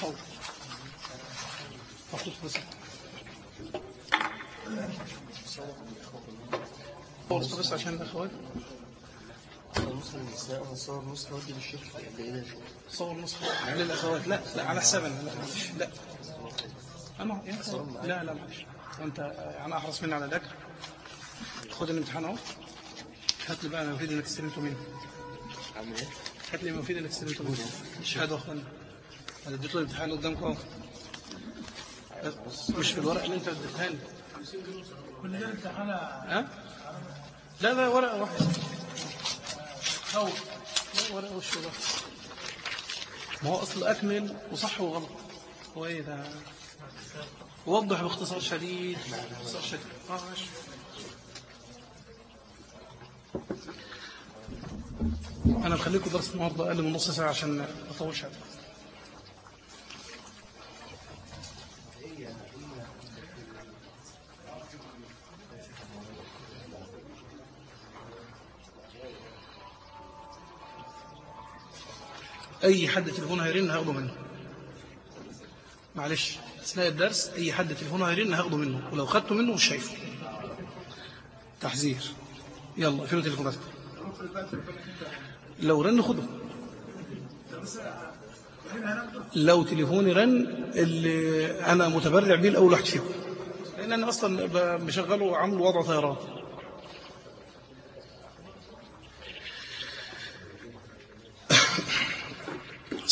صوت مخطوط بس. صور بس عشان الاخوات نسخة للنساء وصور نسخة ودي للشيخ صور نسخة للاخوات لا لا على حسابنا. لا معلش. لا. أخي. لا لا معلش. وانت أنا أحرص مني على الاكل خد الامتحان أهو. هات لي بقى المفيد إنك استلمته مني. عامل؟ هات لي المفيد إنك استلمته مني. شهاده يا اديت له الامتحان قدامكم. اهو مش في الورقه اللي انت اديتها لي. كل ده انت على ها؟ لا لا ورقه واحدة أو. لا ورقه وش ده ما هو اصل أكمل وصح وغلط. هو إيه ده؟ وضح باختصار شديد. باختصار شديد. آه ماشي. أنا بخليكم درس النهارده أقل من نص ساعة عشان ما اطولش عليكم أي حد تليفون هيرن هاخده منه. معلش أثناء الدرس أي حد تليفون هيرن هاخده منه ولو خدته منه مش شايفه. تحذير. يلا فين تليفوناتك لو رن خده. لو تليفوني رن اللي أنا متبرع بيه الأول واحد فيهم. لأن أنا أصلا ب- بشغله عامل وضع طيران.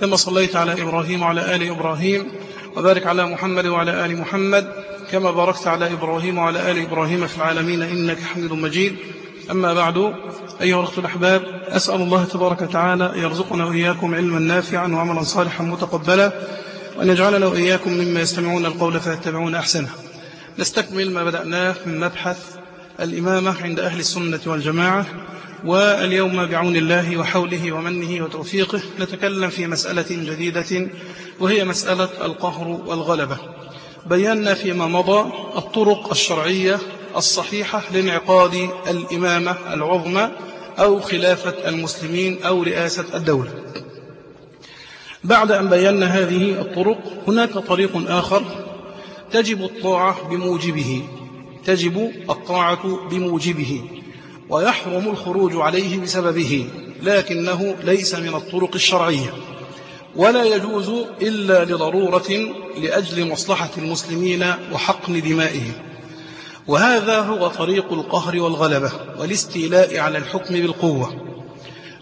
كما صليت على إبراهيم وعلى آل إبراهيم وبارك على محمد وعلى آل محمد كما باركت على إبراهيم وعلى آل إبراهيم في العالمين إنك حميد مجيد. أما بعد أيها الأخوة الأحباب أسأل الله تبارك وتعالى يرزقنا وإياكم علما نافعا وعملا صالحا متقبلا وأن يجعلنا وإياكم مما يستمعون القول فيتبعون أحسنه. نستكمل ما بدأناه من مبحث الإمامة عند أهل السنة والجماعة واليوم بعون الله وحوله ومنه وتوفيقه نتكلم في مسألة جديدة وهي مسألة القهر والغلبة. بينا فيما مضى الطرق الشرعية الصحيحة لانعقاد الإمامة العظمى أو خلافة المسلمين أو رئاسة الدولة. بعد أن بينا هذه الطرق هناك طريق آخر تجب الطاعة بموجبه تجب الطاعة بموجبه. ويحرم الخروج عليه بسببه لكنه ليس من الطرق الشرعية. ولا يجوز إلا لضرورة لأجل مصلحة المسلمين وحقن دمائهم. وهذا هو طريق القهر والغلبة والاستيلاء على الحكم بالقوة.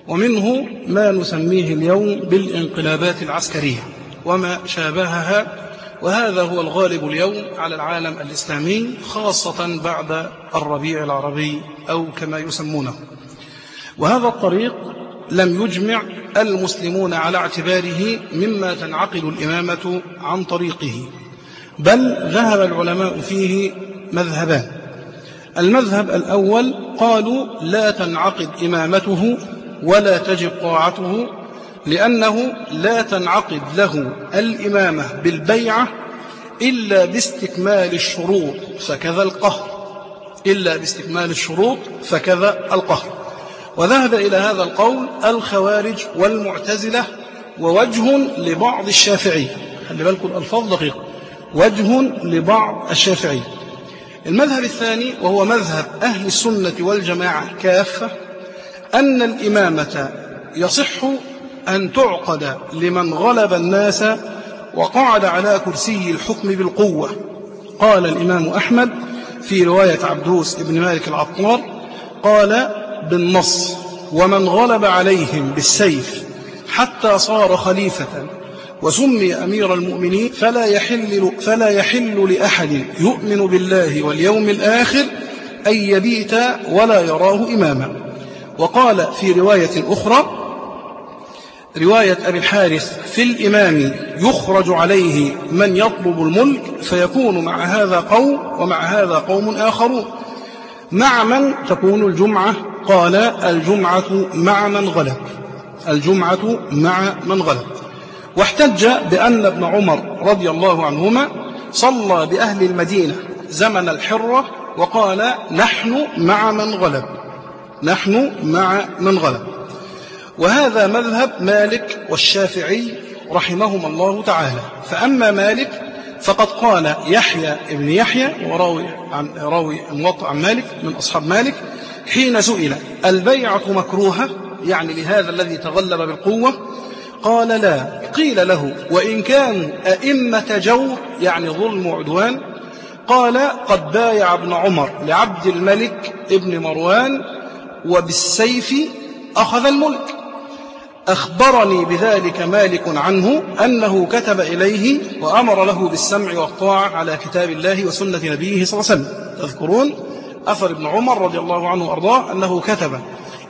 ومنه ما نسميه اليوم بالانقلابات العسكرية وما شابهها وهذا هو الغالب اليوم على العالم الإسلامي خاصة بعد الربيع العربي أو كما يسمونه. وهذا الطريق لم يجمع المسلمون على اعتباره مما تنعقد الإمامة عن طريقه بل ذهب العلماء فيه مذهبان. المذهب الأول قالوا لا تنعقد إمامته ولا تجب طاعته لأنه لا تنعقد له الإمامة بالبيعة إلا باستكمال الشروط فكذا القهر. إلا باستكمال الشروط فكذا القهر. وذهب إلى هذا القول الخوارج والمعتزلة ووجه لبعض الشافعية خلي بالكم الألفاظ دقيقة. وجه لبعض الشافعية المذهب الثاني وهو مذهب أهل السنة والجماعة كافة أن الإمامة يصح أن تعقد لمن غلب الناس وقعد على كرسي الحكم بالقوة. قال الإمام أحمد في رواية عبدوس بن مالك العطار قال بالنص ومن غلب عليهم بالسيف حتى صار خليفة وسمي أمير المؤمنين فلا يحل, فلا يحل لأحد يؤمن بالله واليوم الآخر أن يبيت ولا يراه إماما. وقال في رواية أخرى رواية أبي الحارث في الإمام يخرج عليه من يطلب الملك فيكون مع هذا قوم ومع هذا قوم آخرون. مع من تكون الجمعة؟ قال الجمعة مع من غلب. الجمعة مع من غلب. واحتج بأن ابن عمر رضي الله عنهما صلى بأهل المدينة زمن الحرة وقال نحن مع من غلب. نحن مع من غلب. وهذا مذهب مالك والشافعي رحمهما الله تعالى. فأما مالك فقد قال يحيى ابن يحيى وراوي عن راوي موطع عن مالك من أصحاب مالك حين سئل البيعة مكروهة؟ يعني لهذا الذي تغلب بالقوة؟ قال لا. قيل له وإن كان أئمة جور يعني ظلم وعدوان قال قد بايع ابن عمر لعبد الملك ابن مروان وبالسيف أخذ الملك. أخبرني بذلك مالك عنه أنه كتب إليه وأمر له بالسمع والطاعة على كتاب الله وسنة نبيه صلى الله عليه وسلم. تذكرون أثر ابن عمر رضي الله عنه وأرضاه أنه كتب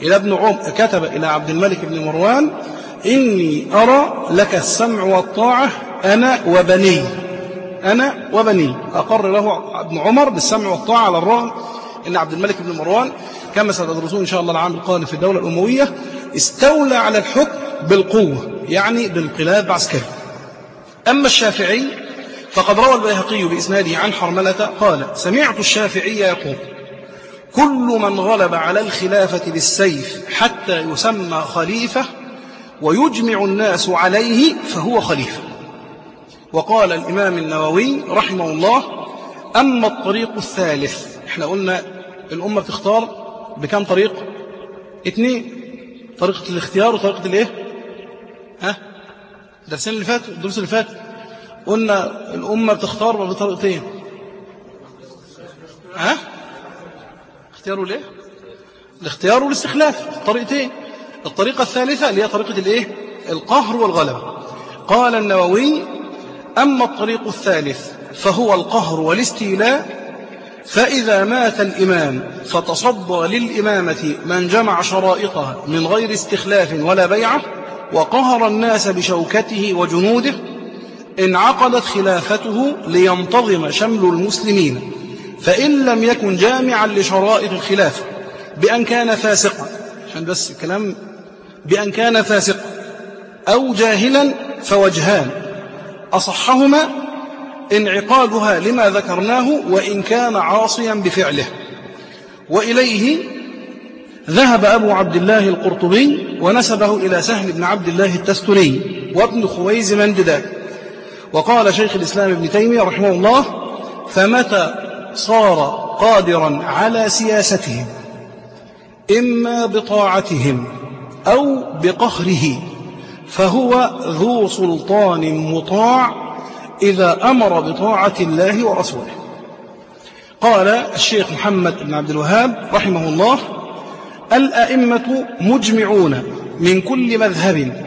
إلى ابن عم كتب إلى عبد الملك بن مروان إني أرى لك السمع والطاعة أنا وبني أنا وبني. أقر له ابن عمر بالسمع والطاعة على الرغم أن عبد الملك بن مروان كما ستدرسون إن شاء الله العام القادم في الدولة الأموية استولى على الحكم بالقوة يعني بانقلاب عسكري. أما الشافعي فقد روى البيهقي بإسناده عن حرملة قال سمعت الشافعي يقول كل من غلب على الخلافة بالسيف حتى يسمى خليفة ويجمع الناس عليه فهو خليفة. وقال الإمام النووي رحمه الله أما الطريق الثالث إحنا قلنا الأمة بتختار بكم طريق؟ اثنين. طريقة الاختيار وطريقة الايه؟ ها؟ الدرسين اللي فاتوا الدروس اللي فاتوا قلنا الأمة بتختار بطريقتين ها؟ اختيار الايه الاختيار والاستخلاف طريقتين. الطريقة الثالثة اللي هي طريقة الايه؟ القهر والغلبة. قال النووي أما الطريق الثالث فهو القهر والاستيلاء فإذا مات الإمام فتصدى للإمامة من جمع شرائطها من غير استخلاف ولا بيعة وقهر الناس بشوكته وجنوده انعقدت خلافته لينتظم شمل المسلمين. فإن لم يكن جامعا لشرائط الخلافة بأن كان فاسقا عشان بس كلام بأن كان فاسقا أو جاهلا فوجهان أصحهما انعقادها لما ذكرناه وإن كان عاصيا بفعله. وإليه ذهب أبو عبد الله القرطبي ونسبه إلى سهل بن عبد الله التستري وابن خويز منددا وقال شيخ الإسلام ابن تيمية رحمه الله فمتى صار قادرا على سياستهم؟ إما بطاعتهم أو بقهره فهو ذو سلطان مطاع إذا أمر بطاعة الله ورسوله. قال الشيخ محمد بن عبد الوهاب رحمه الله الأئمة مجمعون من كل مذهب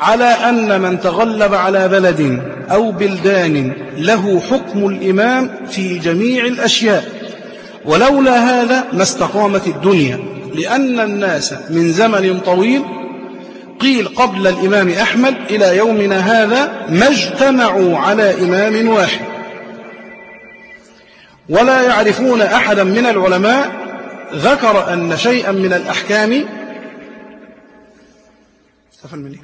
على أن من تغلب على بلد أو بلدان له حكم الإمام في جميع الأشياء ولولا هذا ما استقامت الدنيا لأن الناس من زمن طويل قيل قبل الإمام أحمد إلى يومنا هذا ما اجتمعوا على إمام واحد. ولا يعرفون أحدا من العلماء ذكر أن شيئا من الأحكام استفل مني.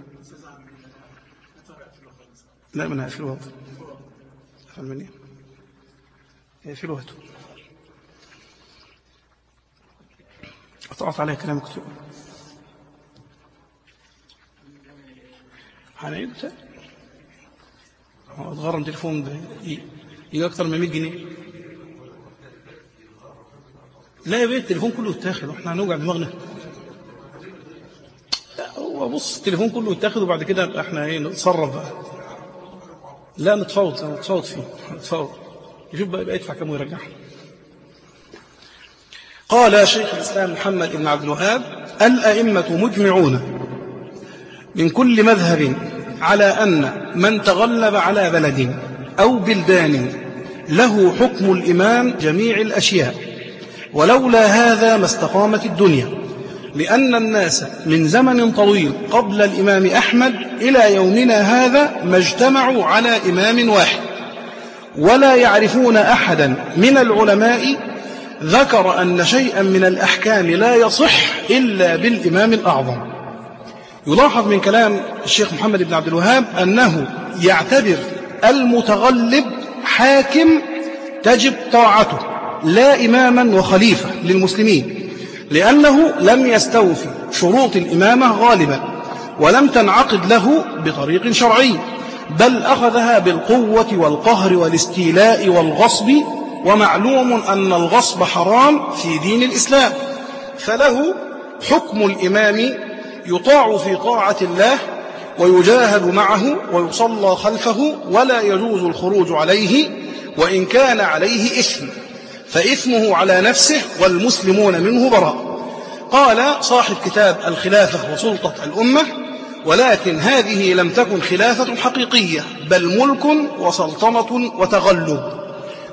لا منها في الوقت. استفل مني. في الوقت. أطعت عليه كلام كتب هو اتغرم تليفون يجي أكتر من 100 جنيه. لا يا بيه التليفون كله اتاخد وإحنا هنوجع دماغنا. هو بص التليفون كله اتاخد وبعد كده إحنا إيه نتصرف بقى. لا نتفاوض نتفاوض فيه نتفاوض. يشوف بقى يدفع كام ويرجعها. قال شيخ الإسلام محمد بن عبد الوهاب الأئمة مجمعون من كل مذهب على أن من تغلب على بلد أو بلدان له حكم الإمام جميع الأشياء ولولا هذا ما استقامت الدنيا لأن الناس من زمن طويل قبل الإمام أحمد إلى يومنا هذا ما اجتمعوا على إمام واحد. ولا يعرفون أحدا من العلماء ذكر أن شيئا من الأحكام لا يصح إلا بالإمام الأعظم. يلاحظ من كلام الشيخ محمد بن عبد الوهاب أنه يعتبر المتغلب حاكم تجب طاعته لا إماما وخليفة للمسلمين لأنه لم يستوفي شروط الإمامة غالبا ولم تنعقد له بطريق شرعي بل أخذها بالقوة والقهر والاستيلاء والغصب ومعلوم أن الغصب حرام في دين الإسلام فله حكم الإمام يطاع في طاعة الله ويجاهد معه ويصلى خلفه ولا يجوز الخروج عليه وإن كان عليه إثم فإثمه على نفسه والمسلمون منه براء. قال صاحب كتاب الخلافة وسلطة الأمة ولكن هذه لم تكن خلافة حقيقية بل ملك وسلطنة وتغلب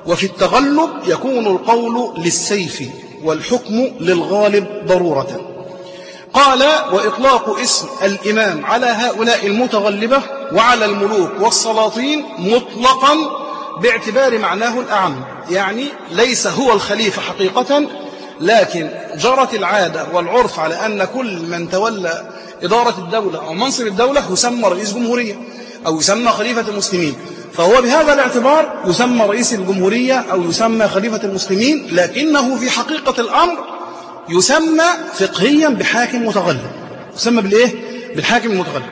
وفي التغلب يكون القول للسيف والحكم للغالب ضرورة. قال وإطلاق اسم الإمام على هؤلاء المتغلبة وعلى الملوك والسلاطين مطلقا باعتبار معناه الأعم يعني ليس هو الخليفة حقيقة لكن جرت العادة والعرف على أن كل من تولى إدارة الدولة أو منصب الدولة يسمى رئيس جمهورية أو يسمى خليفة المسلمين فهو بهذا الاعتبار يسمى رئيس الجمهورية أو يسمى خليفة المسلمين لكنه في حقيقة الأمر يسمى فقهيا بحاكم متغلب. يسمى بالإيه؟ بالحاكم المتغلب.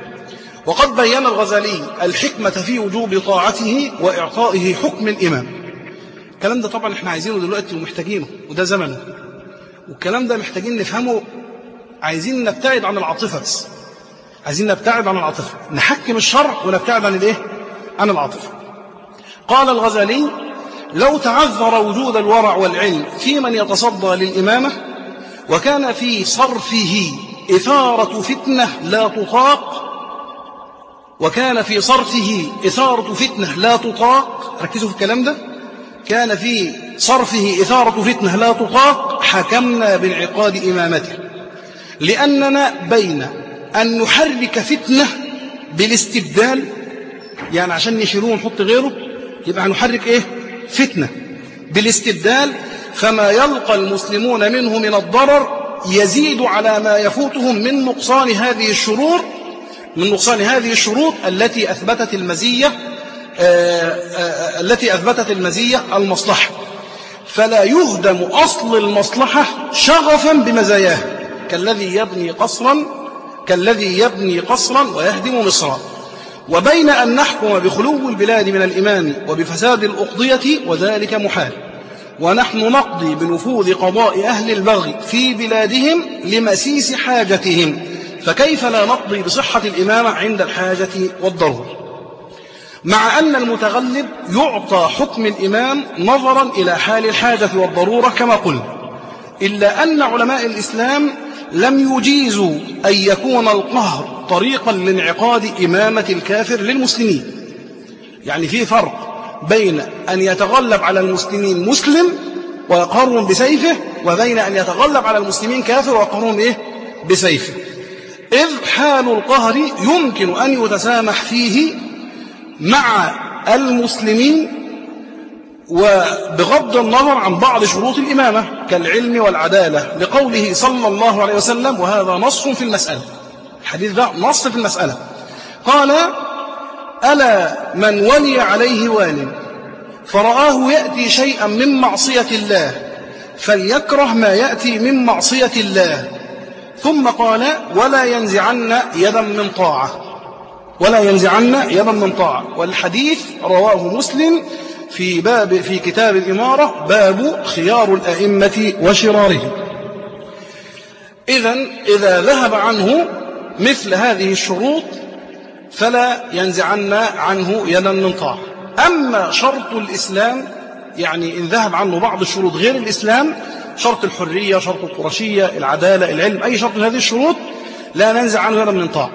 وقد بين الغزالي الحكمة في وجوب طاعته وإعطائه حكم الإمام. الكلام ده طبعا إحنا عايزينه دلوقتي ومحتاجينه وده زمن والكلام ده محتاجين نفهمه عايزين نبتعد عن العاطفة بس. عايزين نبتعد عن العاطفة. نحكم الشرع ونبتعد عن الإيه؟ عن العاطفة. قال الغزالي لو تعذر وجود الورع والعلم في من يتصدى للإمامة وكان في صرفه إثارة فتنة لا تطاق وكان في صرفه إثارة فتنة لا تطاق ركزوا في الكلام ده كان في صرفه إثارة فتنة لا تطاق حكمنا بانعقاد إمامته. لأننا بين أن نحرك فتنة بالاستبدال يعني عشان نشيلوه ونحط غيره يبقى هنحرك إيه؟ فتنة بالاستبدال فما يلقى المسلمون منه من الضرر يزيد على ما يفوتهم من نقصان هذه الشرور من نقصان هذه الشروط التي أثبتت المزية التي أثبتت المزية المصلحة. فلا يهدم أصل المصلحة شغفا بمزاياه. كالذي يبني قصرا كالذي يبني قصرا ويهدم مصرا. وبين أن نحكم بخلو البلاد من الإمام وبفساد الأقضية وذلك محال. ونحن نقضي بنفوذ قضاء أهل البغي في بلادهم لمسيس حاجتهم فكيف لا نقضي بصحة الإمامة عند الحاجة والضرورة؟ مع أن المتغلب يعطى حكم الإمام نظرا إلى حال الحاجة والضرورة كما قلنا إلا أن علماء الإسلام لم يجيزوا أن يكون القهر طريقا لانعقاد إمامة الكافر للمسلمين. يعني في فرق بين أن يتغلب على المسلمين مسلم ويقهرهم بسيفه وبين أن يتغلب على المسلمين كافر ويقهرهم إيه؟ بسيفه. إذ حال القهر يمكن أن يتسامح فيه مع المسلمين وبغض النظر عن بعض شروط الإمامة كالعلم والعدالة لقوله صلى الله عليه وسلم وهذا نص في المسألة. الحديث ده نص في المسألة. قال ألا من ولي عليه وال فرآه يأتي شيئا من معصية الله فليكره ما يأتي من معصية الله ثم قال ولا ينزعن يدا من طاعة ولا ينزعن يدا من طاعة. والحديث رواه مسلم في باب في كتاب الإمارة باب خيار الأئمة وشرارهم. إذا إذا ذهب عنه مثل هذه الشروط فلا ينزعن عنه يدا من طاعة أما شرط الإسلام يعني إن ذهب عنه بعض الشروط غير الإسلام شرط الحرية شرط القرشية العدالة العلم أي شرط من هذه الشروط لا ننزع عنه هذا من طاعة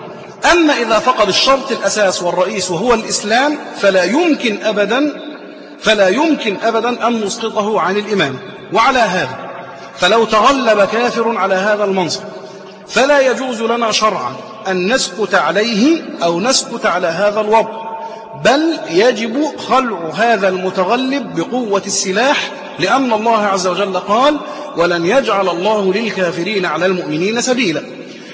أما إذا فقد الشرط الأساس والرئيس وهو الإسلام فلا يمكن أبدا فلا يمكن أبدا أن نسقطه عن الإمام وعلى هذا فلو تغلب كافر على هذا المنصب فلا يجوز لنا شرعا أن نسكت عليه أو نسكت على هذا الوضع بل يجب خلع هذا المتغلب بقوة السلاح لأن الله عز وجل قال ولن يجعل الله للكافرين على المؤمنين سبيلا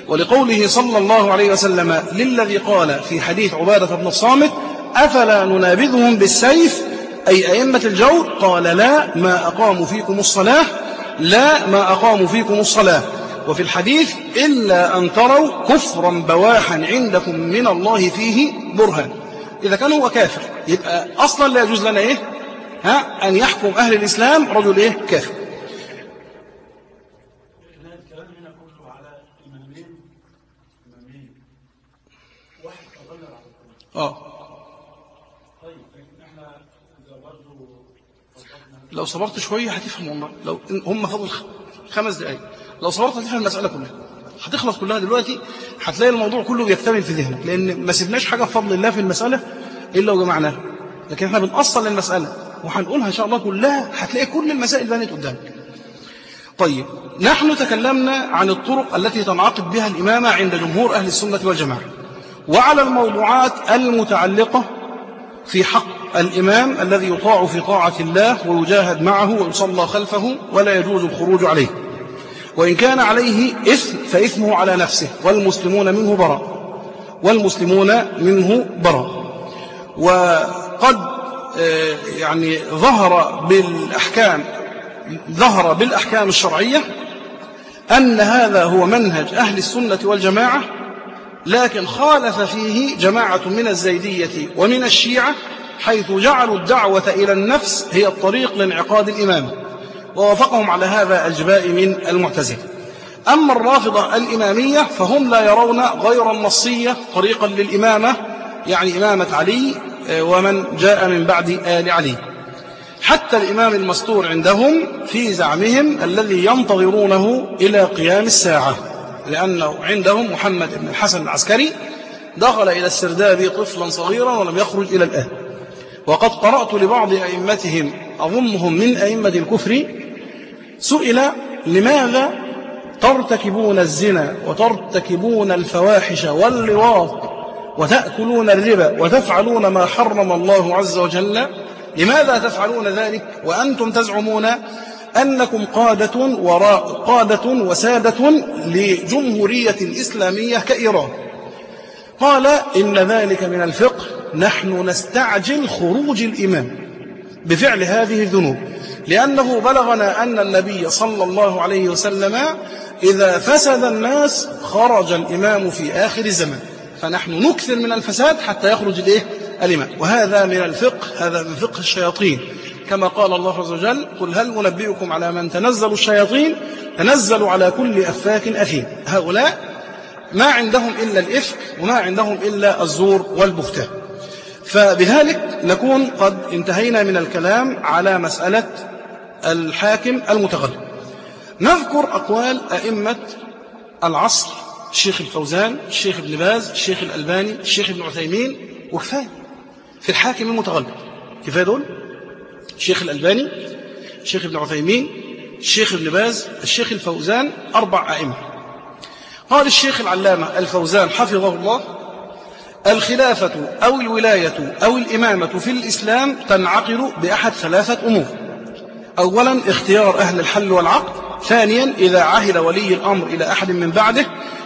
ولقوله صلى الله عليه وسلم للذي قال في حديث عبادة بن الصامت أفلا ننابذهم بالسيف؟ أي أئمة الجور قال لا ما أقاموا فيكم الصلاة لا ما أقاموا فيكم الصلاة وفي الحديث إلا أن تروا كفرا بواحا عندكم من الله فيه برهان. إذا كان هو كافر يبقى أصلا لا يجوز لنا إيه؟ ها؟ أن يحكم أهل الإسلام رجل إيه؟ كافر. آه. لو صبرت شوية هتفهم والله. لو هم فضل خمس دقايق. لو صبرت هتفهم المسألة كلها هتخلص كلها دلوقتي هتلاقي الموضوع كله بيكتمل في ذهنك لأن ما سيبناش حاجة بفضل الله في المسألة إلا وجمعناها. لكن إحنا بنأصل للمسألة وهنقولها إن شاء الله كلها هتلاقي كل المسائل بانت قدامك. طيب نحن تكلمنا عن الطرق التي تنعقد بها الإمامة عند جمهور أهل السنة والجماعة وعلى الموضوعات المتعلقة في حق الإمام الذي يطاع في طاعة الله ويجاهد معه ويصلى خلفه ولا يجوز الخروج عليه. وإن كان عليه إثم فإثمه على نفسه والمسلمون منه براء والمسلمون منه براء وقد آه، يعني ظهر بالأحكام ظهر بالأحكام الشرعية أن هذا هو منهج أهل السنة والجماعة لكن خالف فيه جماعة من الزيدية ومن الشيعة حيث جعلوا الدعوة إلى النفس هي الطريق لانعقاد الإمام. ووافقهم على هذا الجباء من المعتزلة. أما الرافضة الإمامية فهم لا يرون غير النصية طريقا للإمامة يعني إمامة علي آه، ومن جاء من بعد آل علي. حتى الإمام المستور عندهم في زعمهم الذي ينتظرونه إلى قيام الساعة لأنه عندهم محمد بن الحسن العسكري دخل إلى السرداب طفلا صغيرا ولم يخرج إلى الآن. وقد قرأت لبعض أئمتهم أظنهم من أئمة الكفر سئل لماذا ترتكبون الزنا وترتكبون الفواحش واللواط وتأكلون الربا وتفعلون ما حرم الله عز وجل؟ لماذا تفعلون ذلك؟ وأنتم تزعمون أنكم قادة وراء قادة وسادة لجمهورية إسلامية كإيران. قال إن ذلك من الفقه نحن نستعجل خروج الإمام بفعل هذه الذنوب. لأنه بلغنا أن النبي صلى الله عليه وسلم إذا فسد الناس خرج الإمام في آخر الزمان. فنحن نكثر من الفساد حتى يخرج الإيه؟ الإمام. وهذا من الفقه هذا من فقه الشياطين. كما قال الله عز وجل قل هل أنبئكم على من تنزل الشياطين؟ تنزل على كل أفاك أثيم. هؤلاء ما عندهم إلا الإفك وما عندهم إلا الزور والبهتان. فبذلك نكون قد انتهينا من الكلام على مسألة الحاكم المتغلب. نذكر أقوال أئمة العصر الشيخ الفوزان الشيخ ابن باز الشيخ الألباني الشيخ ابن عثيمين وكفاية في الحاكم المتغلب. كفاية دول؟ الشيخ الألباني الشيخ ابن عثيمين الشيخ ابن باز الشيخ الفوزان أربع أئمة. قال الشيخ العلامة الفوزان حفظه الله الخلافة أو الولاية أو الإمامة في الإسلام تنعقد بأحد ثلاثة أمور. أولا اختيار أهل الحل والعقد. ثانيا إذا عهد ولي الأمر إلى أحد من بعده.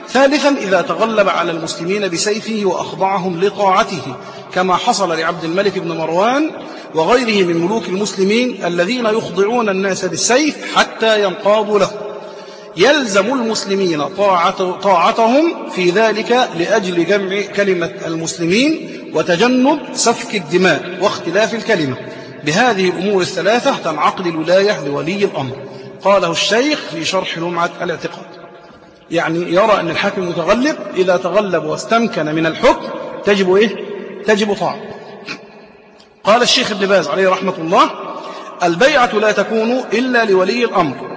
ثالثا إذا تغلب على المسلمين بسيفه وأخضعهم لطاعته كما حصل لعبد الملك بن مروان وغيره من ملوك المسلمين الذين يخضعون الناس بالسيف حتى ينقادوا له. يلزم المسلمين طاعتهم في ذلك لأجل جمع كلمة المسلمين وتجنب سفك الدماء واختلاف الكلمة. بهذه الأمور الثلاثة تنعقد الولاية لولي الأمر. قاله الشيخ في شرح لمعة الاعتقاد. يعني يرى أن الحاكم متغلب إذا تغلب واستمكن من الحكم تجب إيه؟ تجب طاعة. قال الشيخ ابن باز عليه رحمة الله البيعة لا تكون إلا لولي الأمر.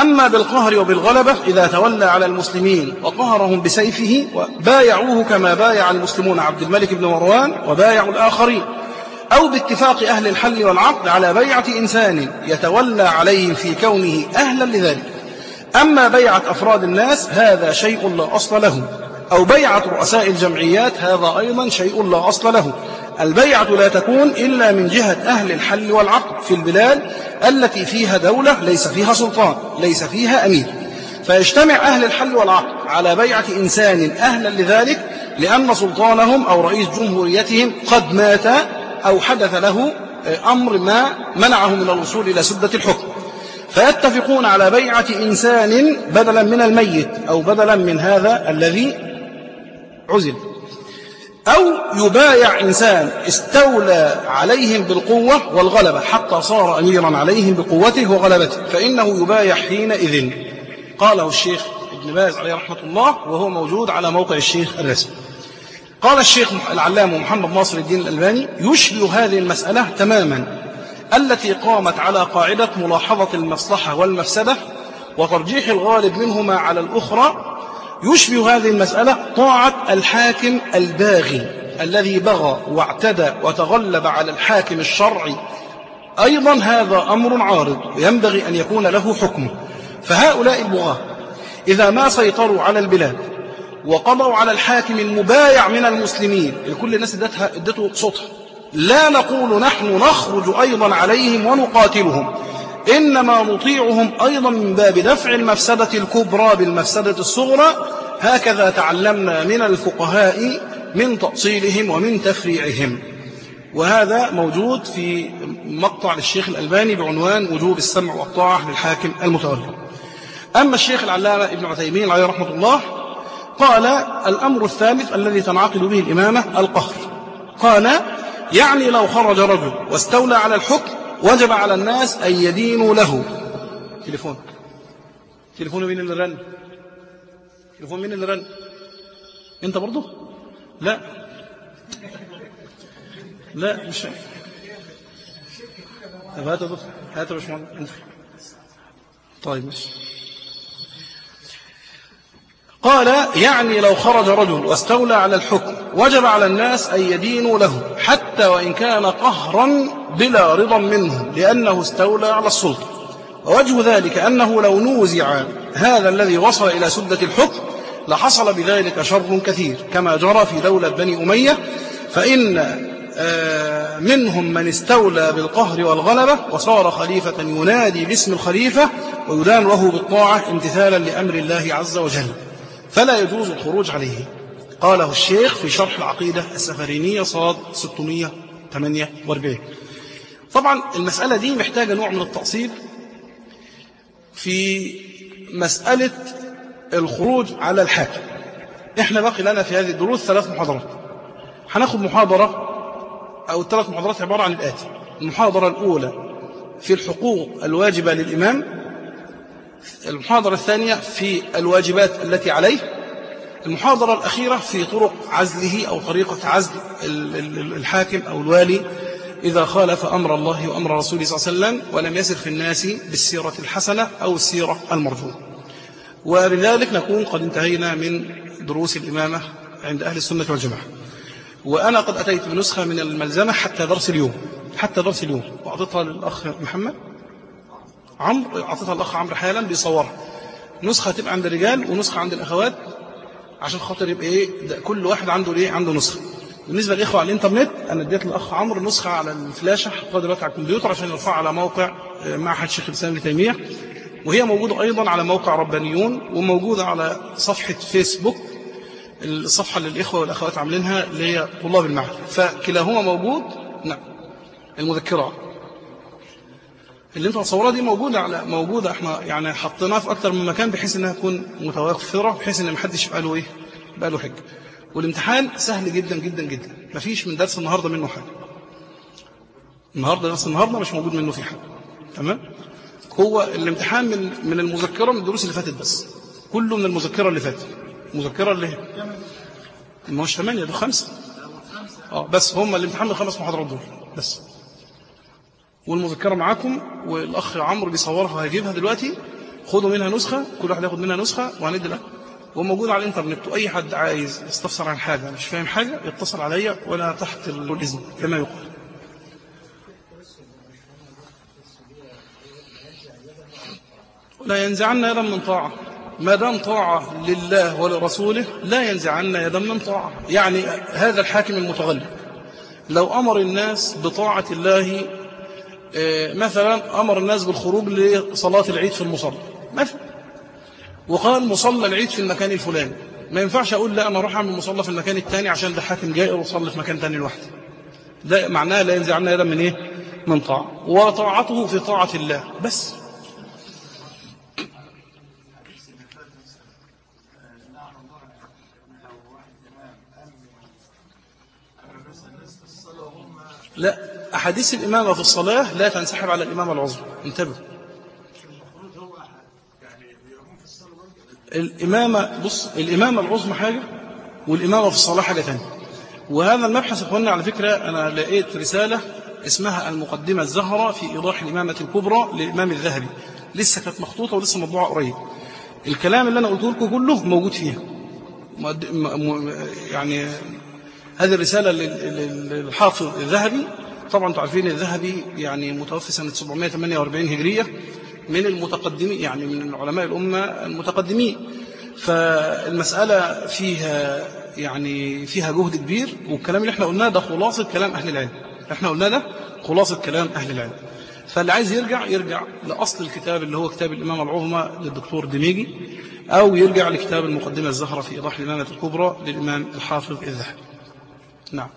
أما بالقهر وبالغلبة إذا تولى على المسلمين وقهرهم بسيفه وبايعوه كما بايع المسلمون عبد الملك بن مروان وبايعوا الآخرين أو باتفاق أهل الحل والعقد على بيعة إنسان يتولى عليهم في كونه أهلا لذلك. أما بيعة أفراد الناس هذا شيء لا أصل له. أو بيعة رؤساء الجمعيات هذا أيضا شيء لا أصل له. البيعة لا تكون إلا من جهة أهل الحل والعقد في البلاد التي فيها دولة ليس فيها سلطان ليس فيها أمير. فيجتمع أهل الحل والعقد على بيعة إنسان أهلا لذلك لأن سلطانهم أو رئيس جمهوريتهم قد مات أو حدث له أمر ما منعه من الوصول إلى سدة الحكم. فيتفقون على بيعة إنسان بدلا من الميت أو بدلا من هذا الذي عزل. أو يبايع إنسان استولى عليهم بالقوة والغلبة حتى صار أميرا عليهم بقوته وغلبته فإنه يبايع حينئذ. قاله الشيخ ابن باز عليه رحمة الله وهو موجود على موقع الشيخ الرسمي. قال الشيخ العلام محمد ناصر الدين الألباني يشبه هذه المسألة تماما التي قامت على قاعدة ملاحظة المصلحة والمفسدة وترجيح الغالب منهما على الأخرى يشبه هذه المسألة طاعة الحاكم الباغي الذي بغى واعتدى وتغلب على الحاكم الشرعي. أيضا هذا أمر عارض ينبغي أن يكون له حكمه. فهؤلاء البغاة إذا ما سيطروا على البلاد وقضوا على الحاكم المبايع من المسلمين لكل الناس ادته صوتها. لا نقول نحن نخرج أيضا عليهم ونقاتلهم. إنما نطيعهم أيضا من باب دفع المفسدة الكبرى بالمفسدة الصغرى هكذا تعلمنا من الفقهاء من تأصيلهم ومن تفريعهم. وهذا موجود في مقطع للشيخ الألباني بعنوان وجوب السمع والطاعة للحاكم المتولي أما الشيخ العلامة ابن عثيمين عليه رحمة الله قال الأمر الثالث الذي تنعقد به الإمامة القهر قال يعني لو خرج رجل واستولى على الحكم وجب على الناس أن يدينوا له. تليفون. تليفون مين اللي رن؟ تليفون مين اللي رن؟ أنت برضه لا. لا مش طب هات يا باشمهندس. طيب ماشي. قال يعني لو خرج رجل واستولى على الحكم وجب على الناس أن يدينوا له حتى وإن كان قهرا بلا رضا منه لأنه استولى على السلطة. ووجه ذلك أنه لو نوزع هذا الذي وصل إلى سدة الحكم لحصل بذلك شر كثير. كما جرى في دولة بني أمية فإن آه، منهم من استولى بالقهر والغلبة وصار خليفة ينادي باسم الخليفة ويدان له بالطاعة امتثالا لأمر الله عز وجل. فلا يجوز الخروج عليه. قاله الشيخ في شرح العقيدة السفرينية صاد 648 طبعا المسألة دي محتاجة نوع من التأصيل في مسألة الخروج على الحاكم. إحنا باقي لنا في هذه الدروس ثلاث محاضرات. هناخد محاضرة أو الثلاث محاضرات عبارة عن الآتي. المحاضرة الأولى في الحقوق الواجبة للإمام المحاضرة الثانية في الواجبات التي عليه المحاضرة الأخيرة في طرق عزله أو طريقة عزل الحاكم أو الوالي إذا خالف أمر الله وأمر رسوله صلى الله عليه وسلم ولم يسر في الناس بالسيرة الحسنة أو السيرة المرجوة وبذلك نكون قد انتهينا من دروس الإمامة عند أهل السنة والجماعة. وأنا قد أتيت بنسخة من الملزمة حتى درس اليوم حتى درس اليوم. وأعطيتها للأخ محمد. عمرو أعطيتها الأخ عمرو حالا بيصورها. نسخة تبقى عند الرجال ونسخة عند الأخوات عشان خاطر يبقى إيه كل واحد عنده إيه عنده نسخة. بالنسبة للإخوة على الإنترنت أنا اديت للأخ عمرو نسخة على الفلاشة حطها دلوقتي على الكمبيوتر عشان يرفعها على موقع آه، معهد شيخ الإسلام ابن تيمية. وهي موجودة أيضا على موقع ربانيون وموجودة على صفحة فيسبوك الصفحة اللي الإخوة والأخوات عاملينها اللي هي طلاب المعهد. فكلاهما موجود؟ نعم. المذكرة اللي انت مصورها دي موجودة على موجودة. إحنا يعني حطيناها في أكتر من مكان بحيث إنها تكون متوفرة بحيث إن محدش يبقى له إيه؟ يبقى له حجة. والامتحان سهل جدا جدا جدا. مفيش من درس النهاردة منه حاجة. النهاردة درس النهاردة مش موجود منه في حاجة. تمام؟ هو الامتحان من من المذكرة من الدروس اللي فاتت بس. كله من المذكرة اللي فاتت. المذكرة اللي ما هوش ثمانية ده خمسة. آه بس هم الامتحان من خمس محاضرات دول بس. والمذكرة معاكم والأخ عمرو بيصورها وهيجيبها دلوقتي. خدوا منها نسخة كل واحد ياخد منها نسخة وهندي لك وموجود على الإنترنت وأي حد عايز يستفسر عن حاجة مش فاهم حاجة يتصل عليا ولا تحت الإذن كما يقال. لا ينزعن يدا من طاعة. ما دام طاعة لله ولرسوله لا ينزعن يدا من طاعة. يعني هذا الحاكم المتغلب. لو أمر الناس بطاعة الله مثلا أمر الناس بالخروج لصلاة العيد في المصلى. مثلا. وقال مصلى العيد في المكان الفلاني. ما ينفعش أقول لا أنا أروح أعمل مصلى في المكان الثاني عشان ده حاكم جائر وصلي في مكان ثاني لوحده ده معناه لا ينزعن يدا من إيه؟ من طاعة. وطاعته في طاعة الله. بس. لا. أحاديث الإمامة في الصلاة لا تنسحب على الإمامة العظمى انتبه الإمامة بص الإمامة العظمى حاجة والإمامة في الصلاة حاجة ثانية وهذا المبحث أخوانا على فكرة أنا لقيت رسالة اسمها المقدمة الزهرة في إيضاح الإمامة الكبرى للإمام الذهبي. لسه كانت مخطوطة ولسه مطبوعة قريب. الكلام اللي أنا قلته لكم كله موجود فيها. يعني هذه الرسالة لل- لل- للحافظ الذهبي طبعا أنتم عارفين الذهبي يعني متوفي سنة 748 هجرية من المتقدمين يعني من علماء الأمة المتقدمين. فالمسألة فيها يعني فيها جهد كبير والكلام اللي إحنا قلناه ده خلاصة كلام أهل العلم. إحنا قلناه ده خلاصة كلام أهل العلم. فاللي عايز يرجع يرجع لأصل الكتاب اللي هو كتاب الإمام العظمى للدكتور دميجي أو يرجع لكتاب المقدمة الزهرة في إيضاح الإمامة الكبرى للإمام الحافظ الذهبي. نعم.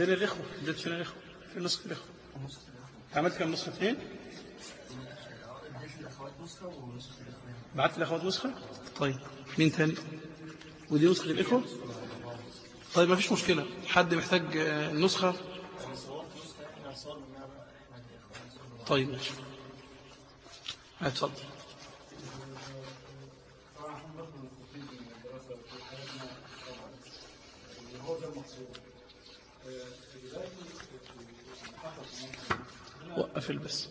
فين الإخوة؟ اديت فين الإخوة؟ فين نسخة الإخوة؟ عملت كم نسخة اثنين؟ بعت الأخوات نسخة؟ طيب مين تاني؟ ودي نسخة الإخوة؟ طيب ما فيش مشكلة حد محتاج آه، نسخة؟ طيب ماشي اتفضل وقف البس.